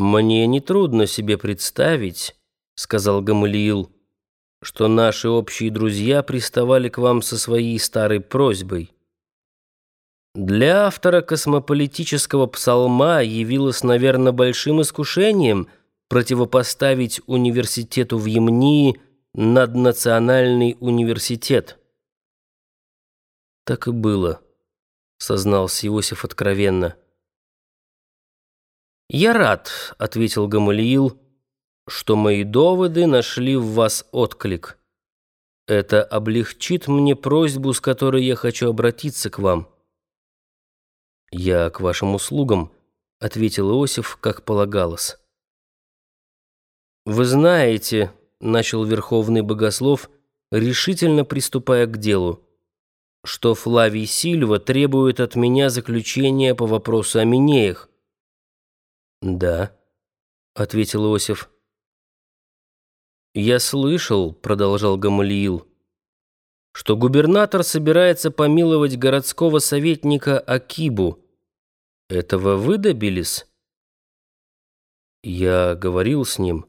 «Мне нетрудно себе представить», — сказал Гамалиил, «что наши общие друзья приставали к вам со своей старой просьбой. Для автора космополитического псалма явилось, наверное, большим искушением противопоставить университету в Емнии наднациональный университет». «Так и было», — сознался Иосиф откровенно. «Я рад», — ответил Гамалиил, — «что мои доводы нашли в вас отклик. Это облегчит мне просьбу, с которой я хочу обратиться к вам». «Я к вашим услугам», — ответил Иосиф, как полагалось. «Вы знаете», — начал Верховный Богослов, решительно приступая к делу, что Флавий Сильва требует от меня заключения по вопросу о Минеях. «Да», — ответил Иосиф. «Я слышал», — продолжал Гамалиил, «что губернатор собирается помиловать городского советника Акибу. Этого вы добились?» «Я говорил с ним.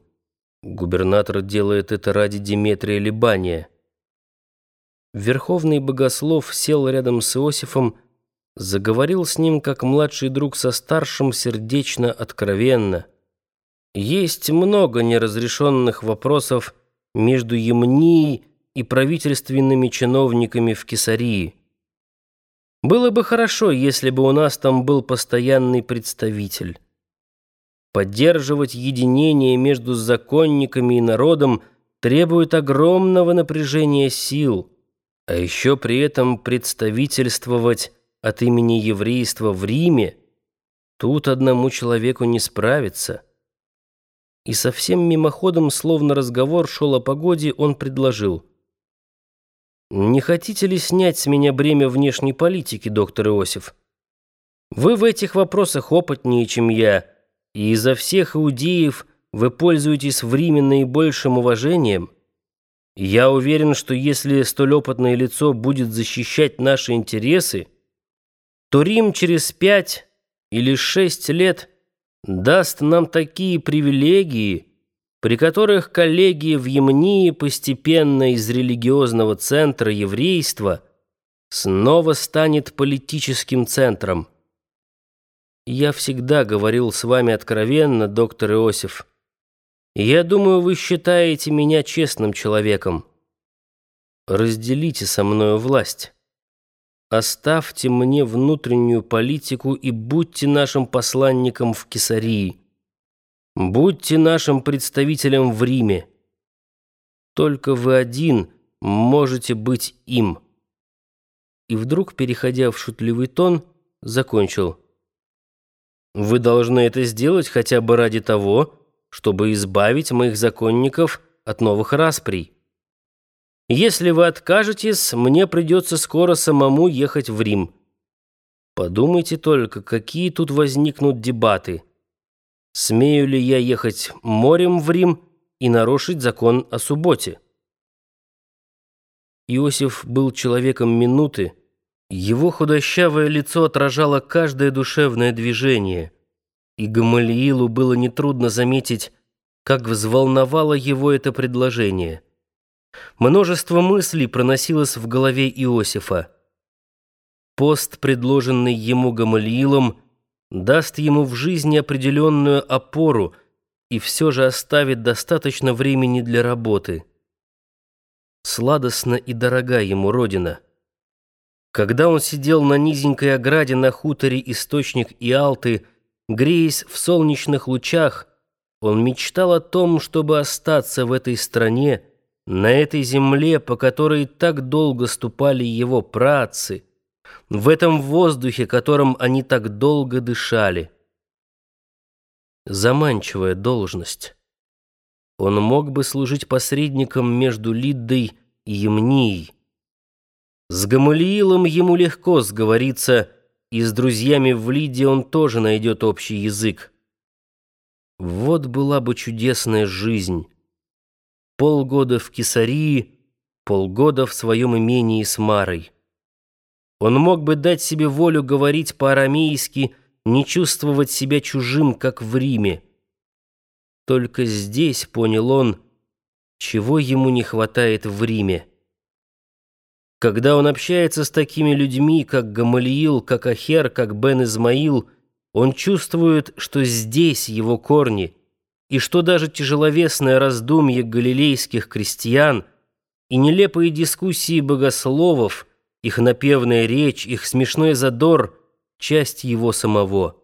Губернатор делает это ради Диметрия Либания». Верховный богослов сел рядом с Иосифом, заговорил с ним как младший друг со старшим сердечно, откровенно. Есть много неразрешенных вопросов между Емнией и правительственными чиновниками в Кесарии. Было бы хорошо, если бы у нас там был постоянный представитель. Поддерживать единение между законниками и народом требует огромного напряжения сил, а еще при этом представительствовать от имени еврейства в Риме, тут одному человеку не справиться. И совсем мимоходом, словно разговор шел о погоде, он предложил. «Не хотите ли снять с меня бремя внешней политики, доктор Иосиф? Вы в этих вопросах опытнее, чем я, и изо всех иудеев вы пользуетесь в Риме наибольшим уважением». Я уверен, что если столь опытное лицо будет защищать наши интересы, то Рим через пять или шесть лет даст нам такие привилегии, при которых коллегия в Емнии постепенно из религиозного центра еврейства снова станет политическим центром. Я всегда говорил с вами откровенно, доктор Иосиф. Я думаю, вы считаете меня честным человеком. Разделите со мною власть. Оставьте мне внутреннюю политику и будьте нашим посланником в Кесарии. Будьте нашим представителем в Риме. Только вы один можете быть им. И вдруг, переходя в шутливый тон, закончил. Вы должны это сделать хотя бы ради того, чтобы избавить моих законников от новых расприй. Если вы откажетесь, мне придется скоро самому ехать в Рим. Подумайте только, какие тут возникнут дебаты. Смею ли я ехать морем в Рим и нарушить закон о субботе? Иосиф был человеком минуты. Его худощавое лицо отражало каждое душевное движение. И Гамалиилу было нетрудно заметить, как взволновало его это предложение. Множество мыслей проносилось в голове Иосифа. Пост, предложенный ему Гамалиилом, даст ему в жизни определенную опору и все же оставит достаточно времени для работы. Сладостна и дорога ему родина. Когда он сидел на низенькой ограде на хуторе Источник и Алты, греясь в солнечных лучах, он мечтал о том, чтобы остаться в этой стране, на этой земле, по которой так долго ступали его працы, в этом воздухе, которым они так долго дышали. Заманчивая должность. Он мог бы служить посредником между Лиддой и Емнией. С Гамалиилом ему легко сговориться, и с друзьями в Лиде он тоже найдет общий язык. Вот была бы чудесная жизнь полгода в Кесарии, полгода в своем имении с Марой. Он мог бы дать себе волю говорить по-арамейски, не чувствовать себя чужим, как в Риме. Только здесь понял он, чего ему не хватает в Риме. Когда он общается с такими людьми, как Гамалиил, как Ахер, как Бен Измаил, он чувствует, что здесь его корни, и что даже тяжеловесное раздумье галилейских крестьян и нелепые дискуссии богословов, их напевная речь, их смешной задор — часть его самого.